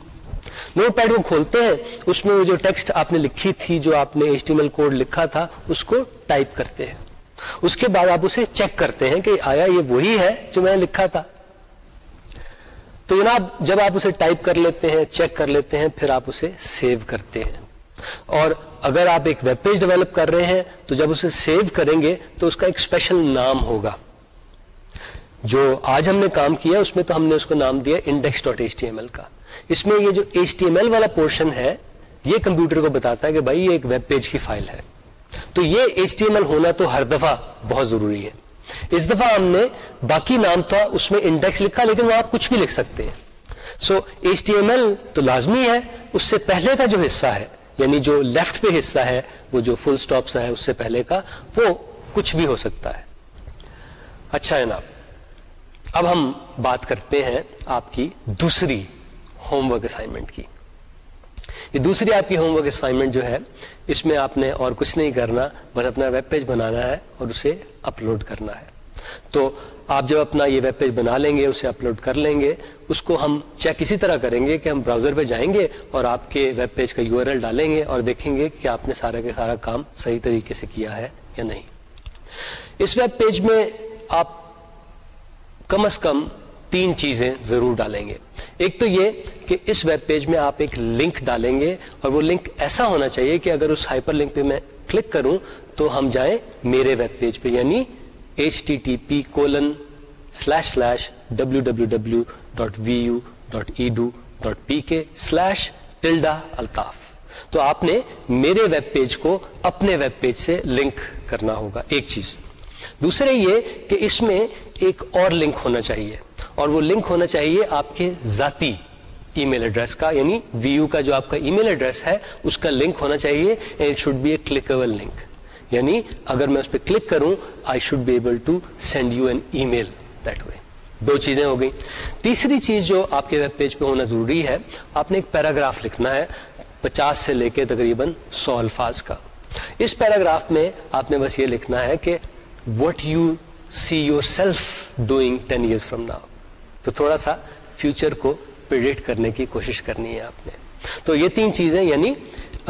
نوٹ پیڈ کو کھولتے ہیں، اس میں وہ جو ٹیکسٹ آپ نے لکھی تھی، جو آپ نے ایچ ٹی ایل کوڈ لکھا تھا، اس کو ٹائپ کرتے ہیں۔ اس کے بعد آپ اسے چیک کرتے ہیں کہ آیا یہ وہی ہے جو میں نے لکھا تھا۔ تو جناب، جب آپ اسے ٹائپ کر لیتے ہیں چیک کر لیتے ہیں، پھر آپ اسے سیو کرتے ہیں۔ اور اگر آپ ایک ویب پیج ڈیولپ کر رہے ہیں، تو جب اسے سیو کریں گے، تو اس کا ایک اسپیشل نام ہوگا۔ جو آج ہم نے کام کیا، اس میں تو ہم نے اس کو نام دیا index dot H T M L کا۔ اس میں یہ جو ایچ ٹی ایم ایل والا پورشن ہے، یہ کمپیوٹر کو بتاتا ہے کہ بھائی، یہ ایک ویب پیج کی فائل ہے۔ تو یہ ایچ ٹی ایم ایل ہونا تو ہر دفعہ بہت ضروری ہے۔ اس دفعہ ہم نے باقی نام تھا، اس میں انڈیکس لکھا، لیکن وہ آپ کچھ بھی لکھ سکتے ہیں۔ So H T M L تو لازمی ہے، اس سے پہلے کا جو حصہ ہے یعنی جو لیفٹ پہ حصہ ہے، وہ جو فل اسٹاپ ہے، اس سے پہلے کا، وہ کچھ بھی ہو سکتا ہے۔ اچھا ہے نا اب ہم بات کرتے ہیں آپ کی دوسری ہوم ورک اسائنمنٹ کی۔ یہ دوسری آپ کی ہوم ورک اسائنمنٹ جو ہے، اس میں آپ نے اور کچھ نہیں کرنا، بس اپنا ویب پیج بنانا ہے اور اسے اپلوڈ کرنا ہے۔ تو آپ جب اپنا یہ ویب پیج بنا لیں گے، اسے اپلوڈ کر لیں گے، اس کو ہم چیک اسی طرح کریں گے کہ ہم براؤزر پہ جائیں گے اور آپ کے ویب پیج کا یو آر ایل ڈالیں گے اور دیکھیں گے کہ آپ نے سارا کے سارا کام صحیح طریقے سے کیا ہے یا نہیں۔ اس ویب پیج میں آپ کم از کم تین چیزیں ضرور ڈالیں گے۔ ایک تو یہ کہ اس ویب پیج میں آپ ایک لنک ڈالیں گے اور وہ لنک ایسا ہونا چاہیے کہ اگر اس ہائپر لنک پہ میں کلک کروں تو ہم جائیں میرے ویب پیج پہ یعنی H T T P colon slash slash W W W dot V U dot edu dot P K slash tilde Altaf تو آپ نے میرے ویب پیج کو اپنے ویب پیج سے لنک کرنا ہوگا، ایک چیز۔ دوسرے یہ کہ اس میں ایک اور لنک ہونا چاہیے۔ اور وہ لنک ہونا چاہیے آپ کے ذاتی ای میل ایڈریس کا یعنی وی یو کا جو آپ کا ای میل ایڈریس ہے، اس کا لنک ہونا چاہیے it should be a clickable link یعنی اگر میں اس پہ کلک کروں I should be able to send you an email that way دو چیزیں ہو گئی تیسری چیز جو آپ کے ویب پیج پہ ہونا ضروری ہے، آپ نے ایک پیراگراف لکھنا ہے، پچاس سے لے کے تقریباً سو الفاظ کا۔ اس پیراگراف میں آپ نے بس یہ لکھنا ہے کہ what you see yourself doing ten years from now تو تھوڑا سا فیوچر کو پرڈکٹ کرنے کی کوشش کرنی ہے آپ نے۔ تو یہ تین چیزیں یعنی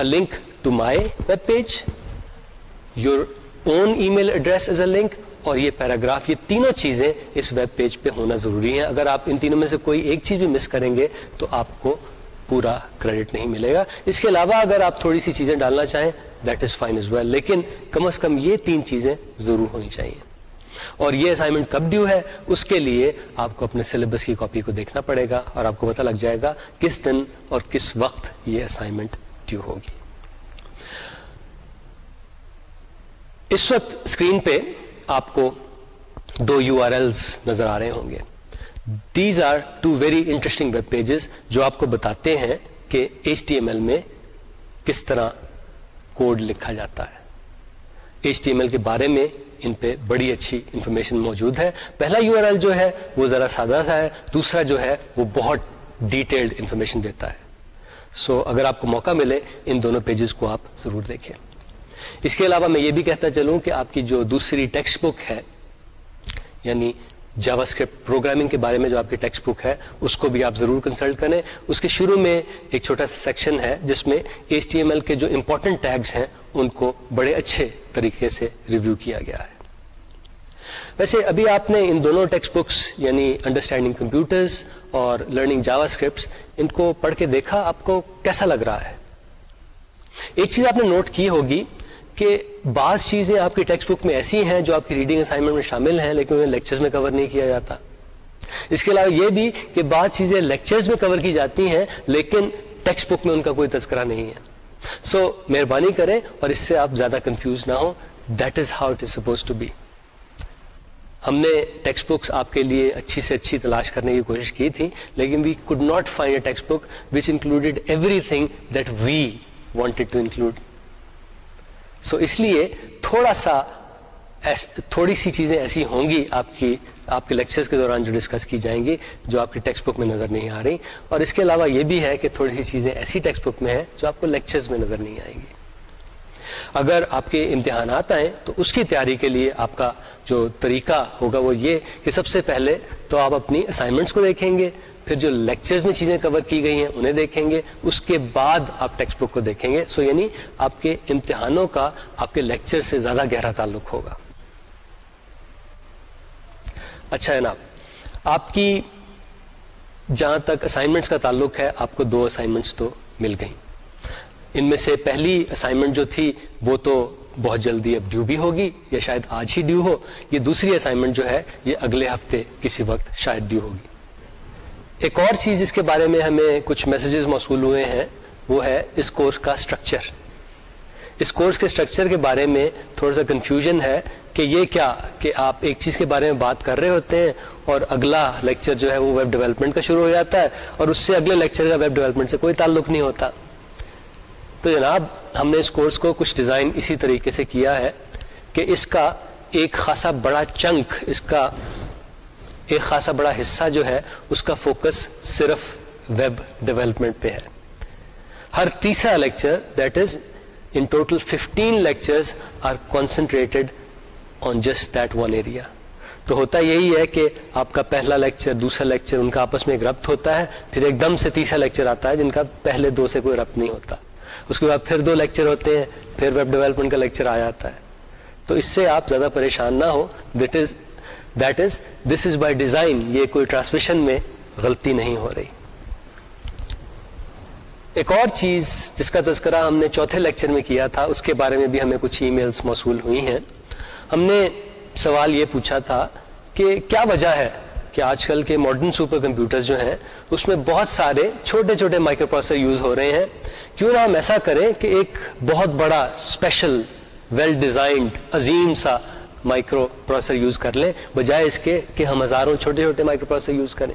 link to my web page your own email address is a link اور یہ پیراگراف یہ تینوں چیزیں اس ویب پیج پہ ہونا ضروری ہیں۔ اگر آپ ان تینوں میں سے کوئی ایک چیز بھی مس کریں گے تو آپ کو پورا کریڈٹ نہیں ملے گا۔ اس کے علاوہ اگر آپ تھوڑی سی چیزیں ڈالنا چاہیں that is fine as well لیکن کم از کم یہ تین چیزیں ضرور ہونی چاہیے۔ اور یہ اسائنمنٹ کب ڈیو ہے، اس کے لیے آپ کو اپنے سلیبس کی کاپی کو دیکھنا پڑے گا اور آپ کو پتہ لگ جائے گا کس دن اور کس وقت یہ اسائنمنٹ ڈیو ہوگی۔ اس وقت اسکرین پہ آپ کو دو یو آر ایلس نظر آ رہے ہوں گے۔ These are two very interesting web pages جو آپ کو بتاتے ہیں کہ ایچ ٹی ایم ایل میں کس طرح کوڈ لکھا جاتا ہے۔ ایچ ٹی ایم ایل کے بارے میں ان پہ بڑی اچھی انفارمیشن موجود ہے۔ پہلا یو آر ایل جو ہے وہ ذرا سادہ سا ہے۔ دوسرا جو ہے وہ بہت ڈیٹیلڈ انفارمیشن دیتا ہے۔ سو so, اگر آپ کو موقع ملے ان دونوں پیجز کو آپ ضرور دیکھیں۔ اس کے علاوہ میں یہ بھی کہتا چلوں کہ آپ کی جو دوسری ٹیکسٹ بک ہے یعنی جاوا اسکرپٹ پروگرامنگ کے بارے میں جو آپ کی ٹیکسٹ بک ہے، اس کو بھی آپ ضرور کنسلٹ کریں۔ اس کے شروع میں ایک چھوٹا سا سیکشن ہے، جس میں ایچ ٹی ایم ایل کے جو امپورٹنٹ ٹیگس ہیں، ان کو بڑے اچھے طریقے سے ریویو کیا گیا ہے۔ ویسے، ابھی آپ نے ان دونوں ٹیکسٹ بکس یعنی انڈرسٹینڈنگ کمپیوٹرز اور لرننگ جاوا اسکرپٹس ان کو پڑھ کے دیکھا۔ آپ کو کیسا لگ رہا ہے؟ ایک چیز آپ نے نوٹ کی ہوگی کہ بعض چیزیں آپ کی ٹیکسٹ بک میں ایسی ہیں جو آپ کی ریڈنگ اسائنمنٹ میں شامل ہیں لیکن انہیں لیکچرز میں کور نہیں کیا جاتا۔ اس کے علاوہ یہ بھی کہ بعض چیزیں لیکچرز میں کور کی جاتی ہیں لیکن ٹیکسٹ بک میں ان کا کوئی تذکرہ نہیں ہے۔ سو so, مہربانی کریں اور اس سے آپ زیادہ کنفیوز نہ ہو that is how it is suppose to be ہم نے ٹیکسٹ بکس آپ کے لیے اچھی سے اچھی تلاش کرنے کی کوشش کی تھی لیکن we could not find a text book which included every thing that we wanted to include so اس لیے تھوڑا سا تھوڑی سی چیزیں ایسی ہوں گی آپ کی، آپ کے لیکچرز کے دوران جو ڈسکس کی جائیں گی، جو آپ کی ٹیکسٹ بک میں نظر نہیں آ رہی اور اس کے علاوہ یہ بھی ہے کہ تھوڑی سی چیزیں ایسی ٹیکسٹ بک میں ہیں جو آپ کو لیکچرز میں نظر نہیں آئیں گی۔ اگر آپ کے امتحانات آئیں تو اس کی تیاری کے لیے آپ کا جو طریقہ ہوگا وہ یہ کہ سب سے پہلے تو آپ اپنی اسائنمنٹس کو دیکھیں گے پھر جو لیکچرز میں چیزیں کور کی گئی ہیں، انہیں دیکھیں گے، اس کے بعد آپ ٹیکسٹ بک کو دیکھیں گے۔ سو یعنی آپ کے امتحانوں کا، آپ کے لیکچر سے زیادہ گہرا تعلق ہوگا۔ اچھا جناب، آپ کی جہاں تک اسائنمنٹس کا تعلق ہے، آپ کو دو اسائنمنٹس تو مل گئیں۔ ان میں سے پہلی اسائنمنٹ جو تھی، وہ تو بہت جلدی اب ڈیو بھی ہوگی، یا شاید آج ہی ڈیو ہو۔ یہ دوسری اسائنمنٹ جو ہے، یہ اگلے ہفتے کسی وقت شاید ڈیو ہوگی۔ ایک اور چیز اس کے بارے میں ہمیں کچھ میسیجز موصول ہوئے ہیں، وہ ہے اس کورس کا اسٹرکچر اس کورس کے اسٹرکچر کے بارے میں تھوڑا سا کنفیوژن ہے کہ یہ کیا، کہ آپ ایک چیز کے بارے میں بات کر رہے ہوتے ہیں اور اگلا لیکچر جو ہے وہ ویب ڈیولپمنٹ کا شروع ہو جاتا ہے اور اس سے اگلے لیکچر کا ویب ڈیولپمنٹ سے کوئی تعلق نہیں ہوتا۔ تو جناب، ہم نے اس کورس کو کچھ ڈیزائن اسی طریقے سے کیا ہے کہ اس کا ایک خاصا بڑا چنک اس کا ایک خاصا بڑا حصہ جو ہے، اس کا فوکس صرف ویب ڈیولپمنٹ پہ ہے۔ ہر تیسرا lecture that is in total fifteen lectures are concentrated on just that one area تو ہوتا یہی ہے کہ آپ کا پہلا لیکچر دوسرا لیکچر ان کا آپس میں ایک ربط ہوتا ہے، پھر ایک دم سے تیسرا لیکچر آتا ہے، جن کا پہلے دو سے کوئی ربط نہیں ہوتا۔ اس کے بعد پھر دو لیکچر ہوتے ہیں، پھر ویب ڈیولپمنٹ کا لیکچر آ جاتا ہے۔ تو اس سے آپ زیادہ پریشان نہ ہو۔ That is that is this is by design یہ کوئی ٹرانسمیشن میں غلطی نہیں ہو رہی۔ ایک اور چیز جس کا تذکرہ ہم نے چوتھے لیکچر میں کیا تھا، اس کے بارے میں بھی ہمیں کچھ ای میلز موصول ہوئی ہیں۔ ہم نے سوال یہ پوچھا تھا کہ کیا وجہ ہے کہ آج کل کے ماڈرن سپر کمپیوٹر جو ہیں، اس میں بہت سارے چھوٹے چھوٹے مائکرو پروسیسر یوز ہو رہے ہیں۔ کیوں نہ ہم ایسا کریں کہ ایک بہت بڑا اسپیشل ویل ڈیزائنڈ عظیم سا مائکرو پروسیسر یوز کر لیں، بجائے اس کے کہ ہم ہزاروں چھوٹے چھوٹے مائکرو پروسیسر یوز کریں۔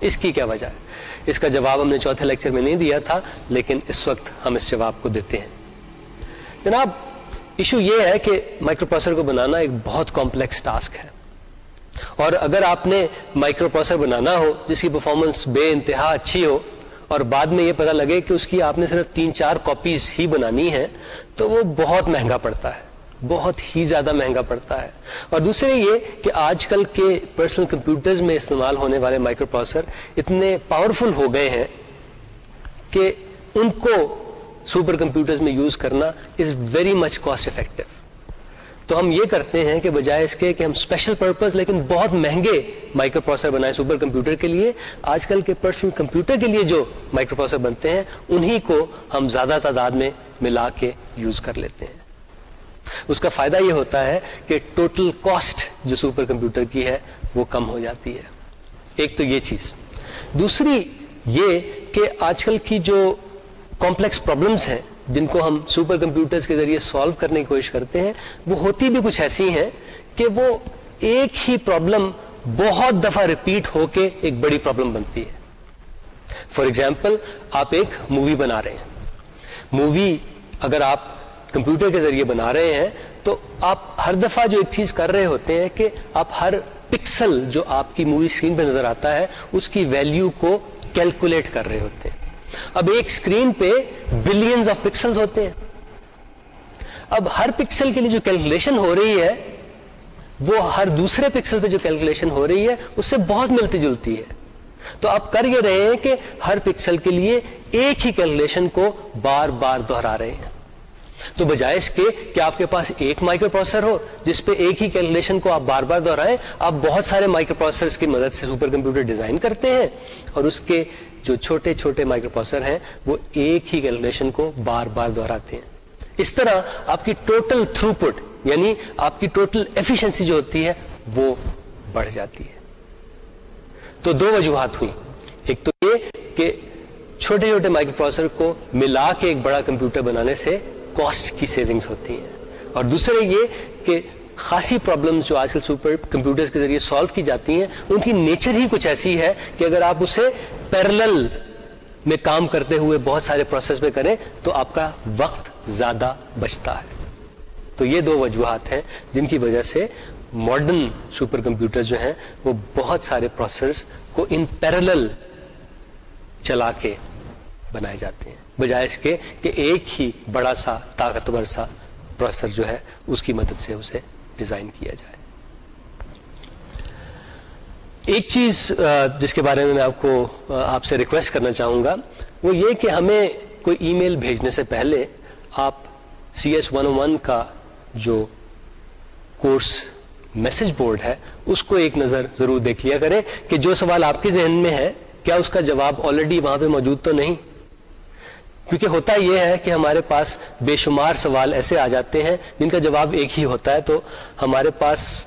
اس کی کیا وجہ ہے؟ اس کا جواب ہم نے چوتھے لیکچر میں نہیں دیا تھا، لیکن اس وقت ہم اس جواب کو دیتے ہیں۔ جناب ایشو یہ ہے کہ مائکرو پروسیسر کو بنانا ایک بہت کمپلیکس ٹاسک ہے۔ اور اگر آپ نے مائکرو پروسیسر بنانا ہو، جس کی پرفارمنس بے انتہا اچھی ہو، اور بعد میں یہ پتا لگے کہ اس کی آپ نے صرف تین چار کاپیز ہی بنانی ہے تو وہ بہت مہنگا پڑتا ہے۔ بہت ہی زیادہ مہنگا پڑتا ہے۔ اور دوسرے یہ کہ آج کل کے پرسنل کمپیوٹرز میں استعمال ہونے والے مائکرو پروسیسر اتنے پاورفل ہو گئے ہیں کہ ان کو سپر کمپیوٹرز میں یوز کرنا is very much cost effective تو ہم یہ کرتے ہیں کہ بجائے اس کے کہ ہم اسپیشل پرپز لیکن بہت مہنگے مائکرو پروسیسر بنائے سپر کمپیوٹر کے لیے، آج کل کے پرسنل کمپیوٹر کے لیے جو مائکرو پروسیسر بنتے ہیں، انہی کو ہم زیادہ تعداد میں ملا کے یوز کر لیتے ہیں۔ اس کا فائدہ یہ ہوتا ہے کہ ٹوٹل کاسٹ جو سپر کمپیوٹر کی ہے وہ کم ہو جاتی ہے۔ ایک تو یہ چیز۔ دوسری یہ کہ آج کل کی جو کمپلیکس پرابلمس ہیں، جن کو ہم سپر کمپیوٹرز کے ذریعے سالو کرنے کی کوشش کرتے ہیں، وہ ہوتی بھی کچھ ایسی ہیں کہ وہ ایک ہی پرابلم بہت دفعہ ریپیٹ ہو کے ایک بڑی پرابلم بنتی ہے۔ فار ایگزامپل آپ ایک مووی بنا رہے ہیں۔ مووی اگر آپ کمپیوٹر کے ذریعے بنا رہے ہیں، تو آپ ہر دفعہ جو ایک چیز کر رہے ہوتے ہیں کہ آپ ہر پکسل جو آپ کی مووی اسکرین پہ نظر آتا ہے، اس کی ویلیو کو کیلکولیٹ کر رہے ہوتے ہیں۔ اب ایک اسکرین پہ بلینز آف پکسل ہوتے ہیں۔ اب ہر پکسل کے لیے جو کیلکولیشن ہو رہی ہے، وہ ہر دوسرے پکسل پہ جو کیلکولیشن ہو رہی ہے، اس سے بہت ملتی جلتی ہے۔ تو آپ کر یہ رہے ہیں کہ ہر پکسل کے لیے ایک ہی کیلکولیشن کو بار بار دوہرا رہے ہیں۔ تو بجائے اس کے کہ آپ کے پاس ایک مائکرو پروسیسر ہو، جس پہ ایک ہی کیلکولیشن کو آپ بار بار دہرائیں، آپ بہت سارے مائکرو پروسیسر کی مدد سے سپر کمپیوٹر ڈیزائن کرتے ہیں۔ اور اس کے جو چھوٹے چھوٹے مائکرو پروسیسر ہیں، وہ ایک ہی کیلکولیشن کو بار بار دہراتے ہیں۔ اس طرح آپ کی ٹوٹل تھرو پٹ یعنی آپ کی ٹوٹل ایفیشنسی جو ہوتی ہے، وہ بڑھ جاتی ہے۔ تو دو وجوہات ہوئی۔ ایک تو یہ کہ چھوٹے چھوٹے مائکرو پروسیسر کو ملا کے ایک بڑا کمپیوٹر بنانے سے کاسٹ کی سیونگز ہوتی ہیں اور دوسرے یہ کہ خاصی پرابلم جو آج کل سپر کمپیوٹر کے ذریعے سالو کی جاتی ہیں، ان کی نیچر ہی کچھ ایسی ہے کہ اگر آپ اسے پیرل میں کام کرتے ہوئے بہت سارے پروسیس میں کریں، تو آپ کا وقت زیادہ بچتا ہے۔ تو یہ دو وجوہات ہیں جن کی وجہ سے ماڈرن سپر کمپیوٹر جو ہیں، وہ بہت سارے پروسیسرز کو ان پیرل چلا کے بنائے جاتے ہیں۔ بجائے اس کے کہ ایک ہی بڑا سا طاقتور سا پروسیسر جو ہے، اس کی مدد سے اسے ڈیزائن کیا جائے۔ ایک چیز جس کے بارے میں میں آپ کو آپ سے ریکویسٹ کرنا چاہوں گا، وہ یہ کہ ہمیں کوئی ای میل بھیجنے سے پہلے آپ سی ایس ون ون کا جو کورس میسج بورڈ ہے، اس کو ایک نظر ضرور دیکھ لیا کریں کہ جو سوال آپ کے ذہن میں ہے، کیا اس کا جواب آلریڈی وہاں پہ موجود تو نہیں؟ کیونکہ ہوتا یہ ہے کہ ہمارے پاس بے شمار سوال ایسے آ جاتے ہیں جن کا جواب ایک ہی ہوتا ہے، تو ہمارے پاس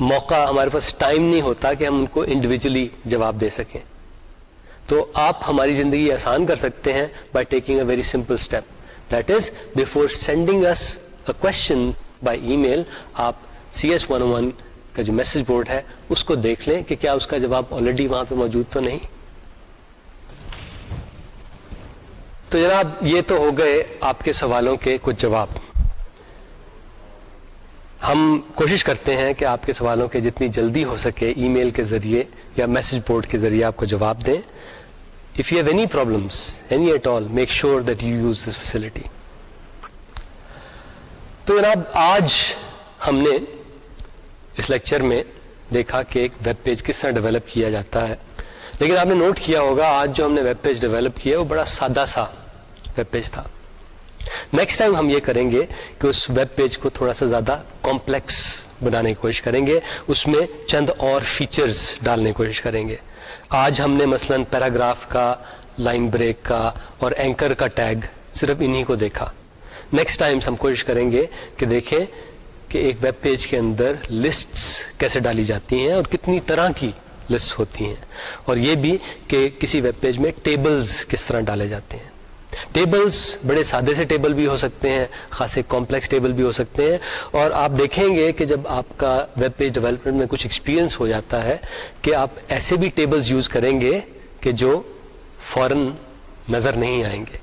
موقع، ہمارے پاس ٹائم نہیں ہوتا کہ ہم ان کو انڈیویجلی جواب دے سکیں۔ تو آپ ہماری زندگی آسان کر سکتے ہیں by taking a very simple step that is before sending us a question by email آپ سی ایس ون ون کا جو میسج بورڈ ہے، اس کو دیکھ لیں کہ کیا اس کا جواب آلریڈی وہاں پہ موجود تو نہیں۔ تو جناب، یہ تو ہو گئے آپ کے سوالوں کے کچھ جواب۔ ہم کوشش کرتے ہیں کہ آپ کے سوالوں کے جتنی جلدی ہو سکے ای میل کے ذریعے یا میسج بورڈ کے ذریعے آپ کو جواب دیں۔ If you have any problems any at all make sure that you use this facility تو جناب، آج ہم نے اس لیکچر میں دیکھا کہ ایک ویب پیج کس طرح ڈیولپ کیا جاتا ہے۔ لیکن آپ نے نوٹ کیا ہوگا، آج جو ہم نے ویب پیج ڈیولپ کیا ہے، وہ بڑا سادہ سا ویب پیج تھا نیکسٹ ٹائم ہم یہ کریں گے کہ اس ویب پیج کو تھوڑا سا زیادہ کمپلیکس بنانے کی کوشش کریں گے اس میں چند اور فیچرز ڈالنے کی کوشش کریں گے آج ہم نے مثلا پیراگراف کا لائن بریک کا اور اینکر کا ٹیگ صرف انہی کو دیکھا نیکسٹ ٹائم ہم کوشش کریں گے کہ دیکھیں کہ ایک ویب پیج کے اندر لسٹس کیسے ڈالی جاتی ہیں اور کتنی طرح کی لسٹ ہوتی ہیں اور یہ بھی کہ کسی ویب پیج میں ٹیبلز کس طرح ڈالے جاتے ہیں ٹیبلز بڑے سادے سے ٹیبل بھی ہو سکتے ہیں خاصے کمپلیکس ٹیبل بھی ہو سکتے ہیں۔ اور آپ دیکھیں گے کہ جب آپ کا ویب پیج ڈیولپمنٹ میں کچھ ایکسپیرینس ہو جاتا ہے کہ آپ ایسے بھی ٹیبلز یوز کریں گے کہ جو فوراً نظر نہیں آئیں گے۔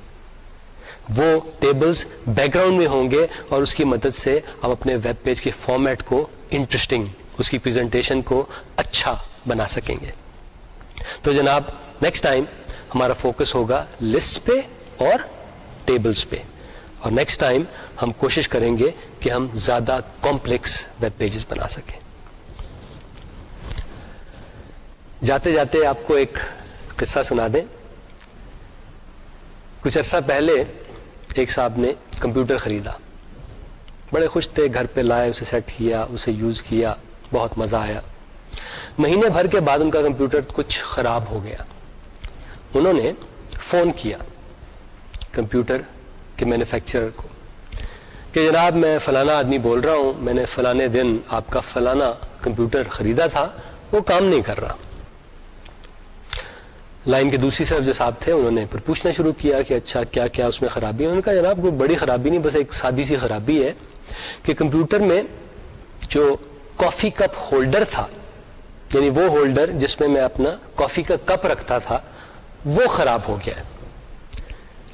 وہ ٹیبلز بیک گراؤنڈ میں ہوں گے اور اس کی مدد سے آپ اپنے ویب پیج کے فارمیٹ کو انٹرسٹنگ اس کی پریزنٹیشن کو اچھا بنا سکیں گے۔ تو جناب نیکسٹ ٹائم ہمارا فوکس ہوگا لسٹ پہ۔ اور ٹیبلز پہ۔ اور نیکسٹ ٹائم ہم کوشش کریں گے کہ ہم زیادہ کمپلیکس ویب پیجز بنا سکیں۔ جاتے جاتے آپ کو ایک قصہ سنا دیں۔ کچھ عرصہ پہلے ایک صاحب نے کمپیوٹر خریدا۔ بڑے خوش تھے، گھر پہ لائے، اسے سیٹ کیا، اسے یوز کیا، بہت مزہ آیا۔ مہینے بھر کے بعد ان کا کمپیوٹر کچھ خراب ہو گیا۔ انہوں نے فون کیا۔ کمپیوٹر کے مینوفیکچرر کو، کہ جناب میں فلانا آدمی بول رہا ہوں، میں نے فلانے دن آپ کا فلانا کمپیوٹر خریدا تھا، وہ کام نہیں کر رہا۔ لائن کے دوسری طرف جو صاحب تھے، انہوں نے پھر پوچھنا شروع کیا کہ اچھا کیا کیا اس میں خرابی ہے؟ انہوں نے کہا، جناب، کوئی بڑی خرابی نہیں، بس ایک سادی سی خرابی ہے کہ کمپیوٹر میں جو کافی کپ ہولڈر تھا یعنی وہ ہولڈر جس میں میں اپنا کافی کا کپ رکھتا تھا، وہ خراب ہو گیا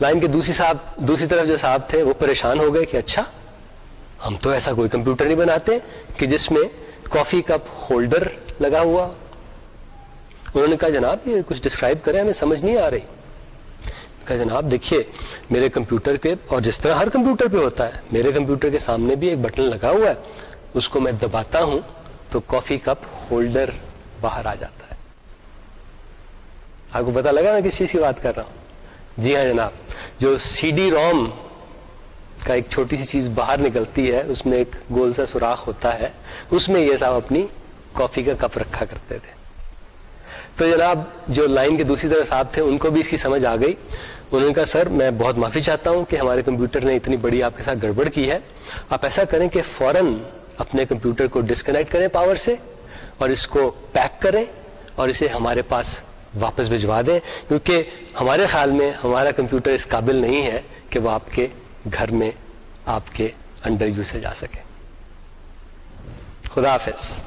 لائن کے دوسری صاحب دوسری طرف جو صاحب تھے، وہ پریشان ہو گئے کہ اچھا ہم تو ایسا کوئی کمپیوٹر نہیں بناتے کہ جس میں کافی کپ ہولڈر لگا ہوا۔ انہوں نے کہا، جناب، یہ کچھ ڈسکرائب کریں، ہمیں سمجھ نہیں آ رہی۔ کہا، جناب، دیکھیے، میرے کمپیوٹر کے اور جس طرح ہر کمپیوٹر پہ ہوتا ہے، میرے کمپیوٹر کے سامنے بھی ایک بٹن لگا ہوا ہے، اس کو میں دباتا ہوں تو کافی کپ ہولڈر باہر آ جاتا ہے۔ آپ کو پتا لگا میں کس چیز کی بات کر رہا ہوں؟ جی ہاں جناب، جو سی ڈی روم کا ایک چھوٹی سی چیز باہر نکلتی ہے، اس میں ایک گول سا سوراخ ہوتا ہے، اس میں یہ صاحب اپنی کافی کا کپ رکھا کرتے تھے۔ تو جناب، جو لائن کے دوسری طرف صاحب تھے، ان کو بھی اس کی سمجھ آ گئی۔ انہوں نے کہا، سر، میں بہت معافی چاہتا ہوں کہ ہمارے کمپیوٹر نے اتنی بڑی آپ کے ساتھ گڑبڑ کی ہے۔ آپ ایسا کریں کہ فوراً اپنے کمپیوٹر کو ڈسکنیکٹ کریں پاور سے اور اس کو پیک کریں اور اسے ہمارے پاس واپس بھجوا دیں کیونکہ ہمارے خیال میں ہمارا کمپیوٹر اس قابل نہیں ہے کہ وہ آپ کے گھر میں، آپ کے انڈر یو سے جا سکے۔ خدا حافظ۔